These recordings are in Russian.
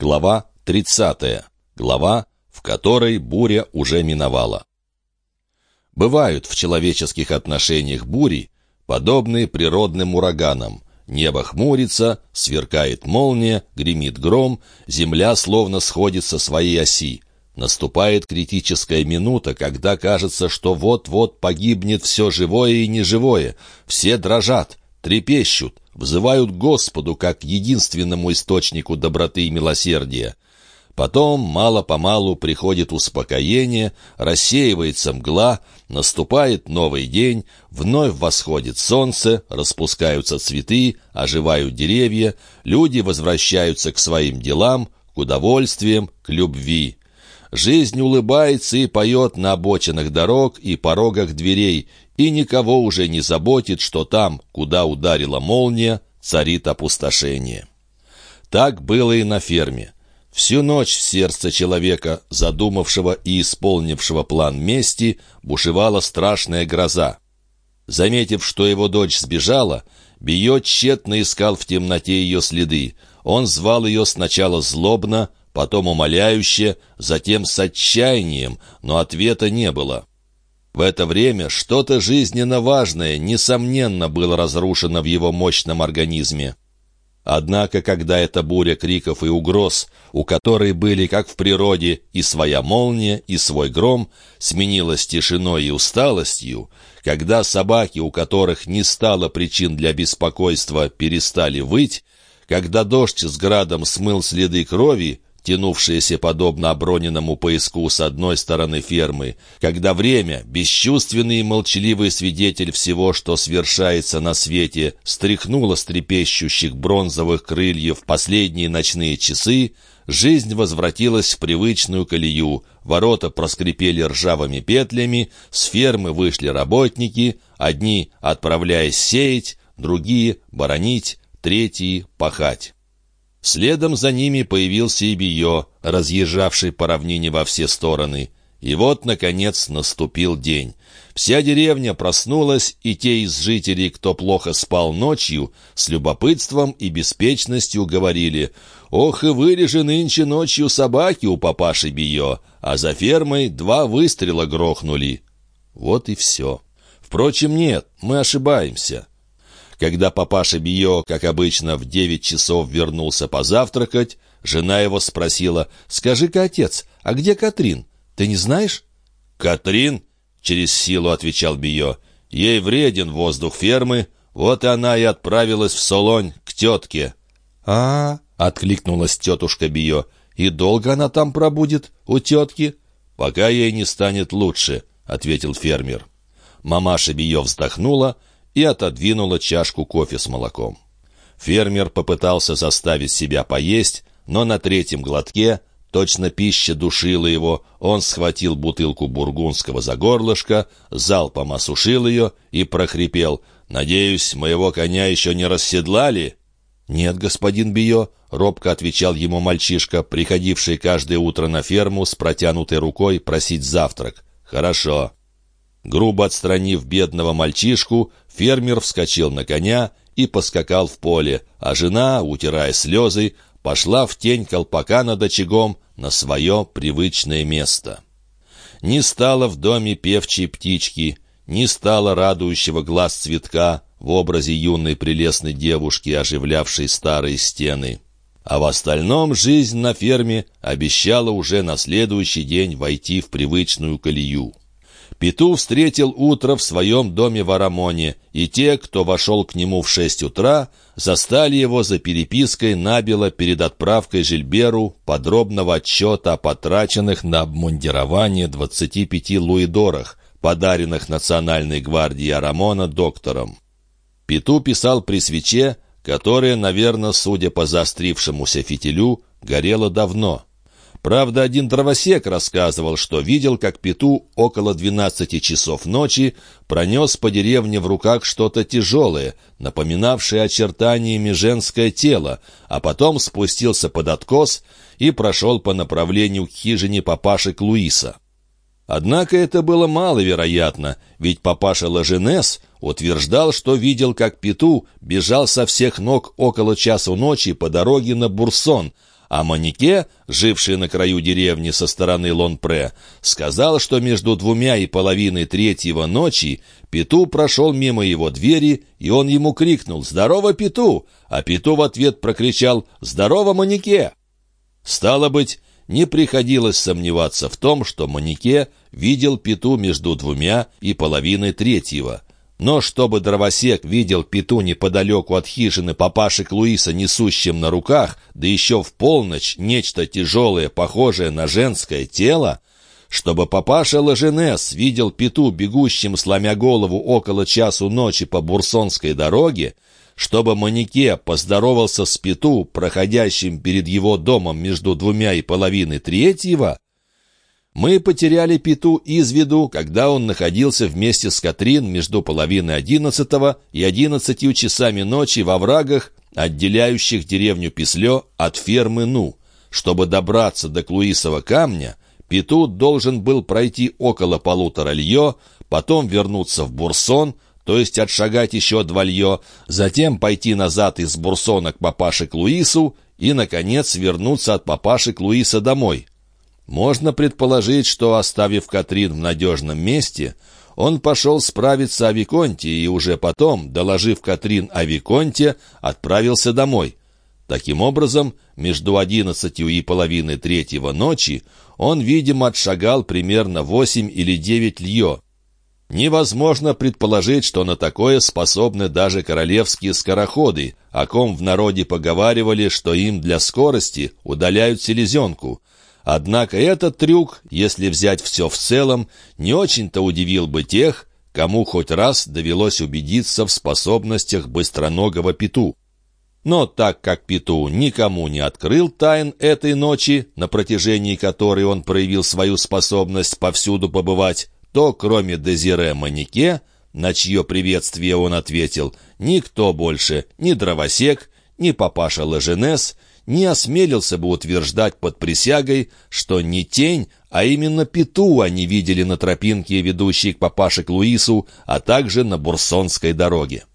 Глава 30. Глава, в которой буря уже миновала. Бывают в человеческих отношениях бури, подобные природным ураганам. Небо хмурится, сверкает молния, гремит гром, земля словно сходит со своей оси. Наступает критическая минута, когда кажется, что вот-вот погибнет все живое и неживое. Все дрожат, трепещут, взывают Господу как единственному источнику доброты и милосердия. Потом мало-помалу приходит успокоение, рассеивается мгла, наступает новый день, вновь восходит солнце, распускаются цветы, оживают деревья, люди возвращаются к своим делам, к удовольствиям, к любви. Жизнь улыбается и поет на обочинах дорог и порогах дверей, и никого уже не заботит, что там, куда ударила молния, царит опустошение. Так было и на ферме. Всю ночь сердце человека, задумавшего и исполнившего план мести, бушевала страшная гроза. Заметив, что его дочь сбежала, Био тщетно искал в темноте ее следы. Он звал ее сначала злобно, потом умоляюще, затем с отчаянием, но ответа не было. В это время что-то жизненно важное, несомненно, было разрушено в его мощном организме. Однако, когда эта буря криков и угроз, у которой были, как в природе, и своя молния, и свой гром, сменилась тишиной и усталостью, когда собаки, у которых не стало причин для беспокойства, перестали выть, когда дождь с градом смыл следы крови, тянувшиеся подобно оброненному поиску с одной стороны фермы, когда время, бесчувственный и молчаливый свидетель всего, что свершается на свете, стряхнуло с трепещущих бронзовых крыльев последние ночные часы, жизнь возвратилась в привычную колею, ворота проскрипели ржавыми петлями, с фермы вышли работники, одни отправляясь сеять, другие — боронить, третьи — пахать. Следом за ними появился и Био, разъезжавший по равнине во все стороны. И вот, наконец, наступил день. Вся деревня проснулась, и те из жителей, кто плохо спал ночью, с любопытством и беспечностью говорили «Ох, и вырежи нынче ночью собаки у папаши Био, а за фермой два выстрела грохнули». Вот и все. Впрочем, нет, мы ошибаемся. Когда папаша Био, как обычно, в девять часов вернулся позавтракать, жена его спросила, «Скажи-ка, отец, а где Катрин? Ты не знаешь?» «Катрин?» — через силу отвечал Био. «Ей вреден воздух фермы, вот она и отправилась в Солонь к тетке». «А, — откликнулась тетушка Био, — и долго она там пробудет, у тетки?» «Пока ей не станет лучше», — ответил фермер. Мамаша Био вздохнула, — и отодвинула чашку кофе с молоком. Фермер попытался заставить себя поесть, но на третьем глотке, точно пища душила его, он схватил бутылку бургундского за горлышко, залпом осушил ее и прохрипел «Надеюсь, моего коня еще не расседлали?» «Нет, господин Био», — робко отвечал ему мальчишка, приходивший каждое утро на ферму с протянутой рукой просить завтрак. «Хорошо». Грубо отстранив бедного мальчишку, фермер вскочил на коня и поскакал в поле, а жена, утирая слезы, пошла в тень колпака над очагом на свое привычное место. Не стало в доме певчей птички, не стало радующего глаз цветка в образе юной прелестной девушки, оживлявшей старые стены. А в остальном жизнь на ферме обещала уже на следующий день войти в привычную колею. Пету встретил утро в своем доме в Арамоне, и те, кто вошел к нему в шесть утра, застали его за перепиской набело перед отправкой Жильберу подробного отчета о потраченных на обмундирование 25 луидорах, подаренных Национальной гвардии Арамона доктором. Пету писал при свече, которая, наверное, судя по заострившемуся фитилю, горела давно — Правда, один дровосек рассказывал, что видел, как Пету около двенадцати часов ночи пронес по деревне в руках что-то тяжелое, напоминавшее очертаниями женское тело, а потом спустился под откос и прошел по направлению к хижине папаши Клуиса. Однако это было маловероятно, ведь папаша Ложенес утверждал, что видел, как Пету бежал со всех ног около часу ночи по дороге на Бурсон — а Манике, живший на краю деревни со стороны Лонпре, сказал, что между двумя и половиной третьего ночи Пету прошел мимо его двери, и он ему крикнул «Здорово, Пету!», а Пету в ответ прокричал «Здорово, Манике!». Стало быть, не приходилось сомневаться в том, что Манике видел Пету между двумя и половиной третьего – но чтобы дровосек видел пету неподалеку от хижины папашек Луиса, несущим на руках, да еще в полночь нечто тяжелое, похожее на женское тело, чтобы папаша Ложенес видел пету, бегущим, сломя голову, около часу ночи по Бурсонской дороге, чтобы Манике поздоровался с пету, проходящим перед его домом между двумя и половиной третьего, мы потеряли Пету из виду, когда он находился вместе с Катрин между половиной одиннадцатого и одиннадцатью часами ночи во врагах, отделяющих деревню Пислё от фермы Ну. Чтобы добраться до Клуисова камня, Пету должен был пройти около полутора льё, потом вернуться в Бурсон, то есть отшагать еще два льё, затем пойти назад из Бурсона к папаше к Луису и, наконец, вернуться от папаши к Луиса домой. Можно предположить, что, оставив Катрин в надежном месте, он пошел справиться о Виконте и уже потом, доложив Катрин о Виконте, отправился домой. Таким образом, между одиннадцатью и половиной третьего ночи он, видимо, отшагал примерно восемь или девять льё. Невозможно предположить, что на такое способны даже королевские скороходы, о ком в народе поговаривали, что им для скорости удаляют селезенку — Однако этот трюк, если взять все в целом, не очень-то удивил бы тех, кому хоть раз довелось убедиться в способностях быстроногого Пету. Но так как Пету никому не открыл тайн этой ночи, на протяжении которой он проявил свою способность повсюду побывать, то кроме Дезире Манике, на чье приветствие он ответил, никто больше, ни дровосек, ни папаша Ложенес, не осмелился бы утверждать под присягой, что не тень, а именно пету они видели на тропинке, ведущей к папаше к Луису, а также на Бурсонской дороге.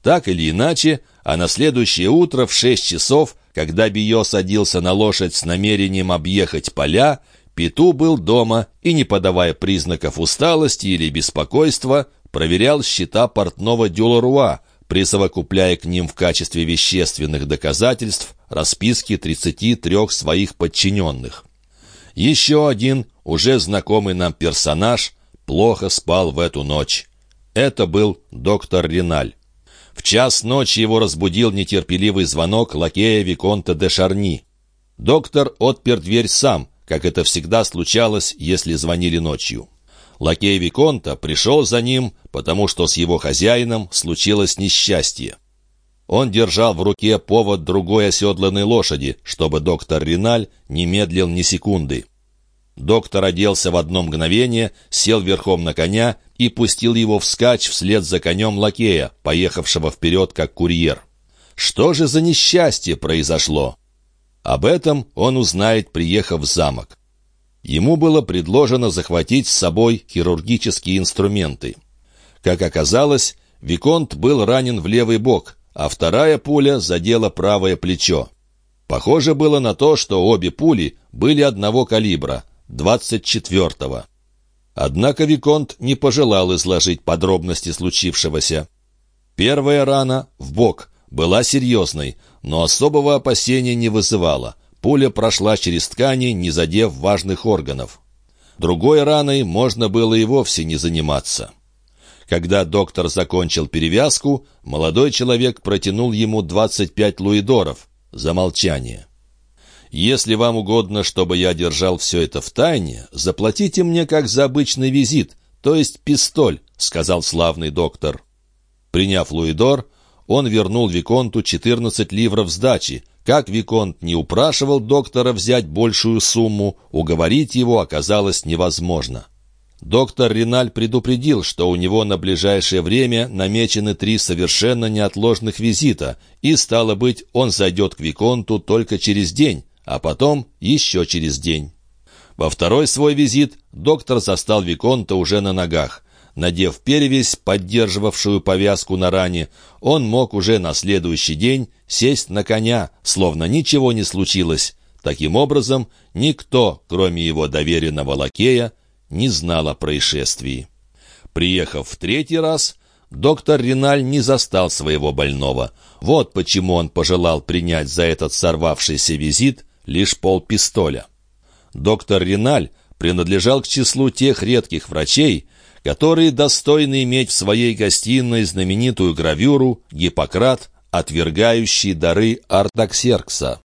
Так или иначе, а на следующее утро в шесть часов, когда Био садился на лошадь с намерением объехать поля, Пету был дома и, не подавая признаков усталости или беспокойства, проверял счета портного Дюларуа, присовокупляя к ним в качестве вещественных доказательств расписки 33 своих подчиненных. Еще один, уже знакомый нам персонаж, плохо спал в эту ночь. Это был доктор Риналь. В час ночи его разбудил нетерпеливый звонок лакея Виконта де Шарни. Доктор отпер дверь сам, как это всегда случалось, если звонили ночью. Лакей Виконта пришел за ним, потому что с его хозяином случилось несчастье. Он держал в руке повод другой оседланной лошади, чтобы доктор Риналь не медлил ни секунды. Доктор оделся в одно мгновение, сел верхом на коня и пустил его вскачь вслед за конем лакея, поехавшего вперед как курьер. Что же за несчастье произошло? Об этом он узнает, приехав в замок. Ему было предложено захватить с собой хирургические инструменты. Как оказалось, Виконт был ранен в левый бок, а вторая пуля задела правое плечо. Похоже было на то, что обе пули были одного калибра, 24-го. Однако Виконт не пожелал изложить подробности случившегося. Первая рана, в бок, была серьезной, но особого опасения не вызывала. Пуля прошла через ткани, не задев важных органов. Другой раной можно было и вовсе не заниматься. Когда доктор закончил перевязку, молодой человек протянул ему 25 луидоров за молчание. «Если вам угодно, чтобы я держал все это в тайне, заплатите мне как за обычный визит, то есть пистоль», — сказал славный доктор. Приняв луидор, он вернул Виконту 14 ливров сдачи. Как Виконт не упрашивал доктора взять большую сумму, уговорить его оказалось невозможно. Доктор Риналь предупредил, что у него на ближайшее время намечены три совершенно неотложных визита, и, стало быть, он зайдет к Виконту только через день, а потом еще через день. Во второй свой визит доктор застал Виконта уже на ногах. Надев перевязь, поддерживавшую повязку на ране, он мог уже на следующий день сесть на коня, словно ничего не случилось, Таким образом, никто, кроме его доверенного лакея, не знал о происшествии. Приехав в третий раз, доктор Риналь не застал своего больного. Вот почему он пожелал принять за этот сорвавшийся визит лишь полпистоля. Доктор Риналь принадлежал к числу тех редких врачей, которые достойны иметь в своей гостиной знаменитую гравюру «Гиппократ, отвергающий дары Артаксеркса».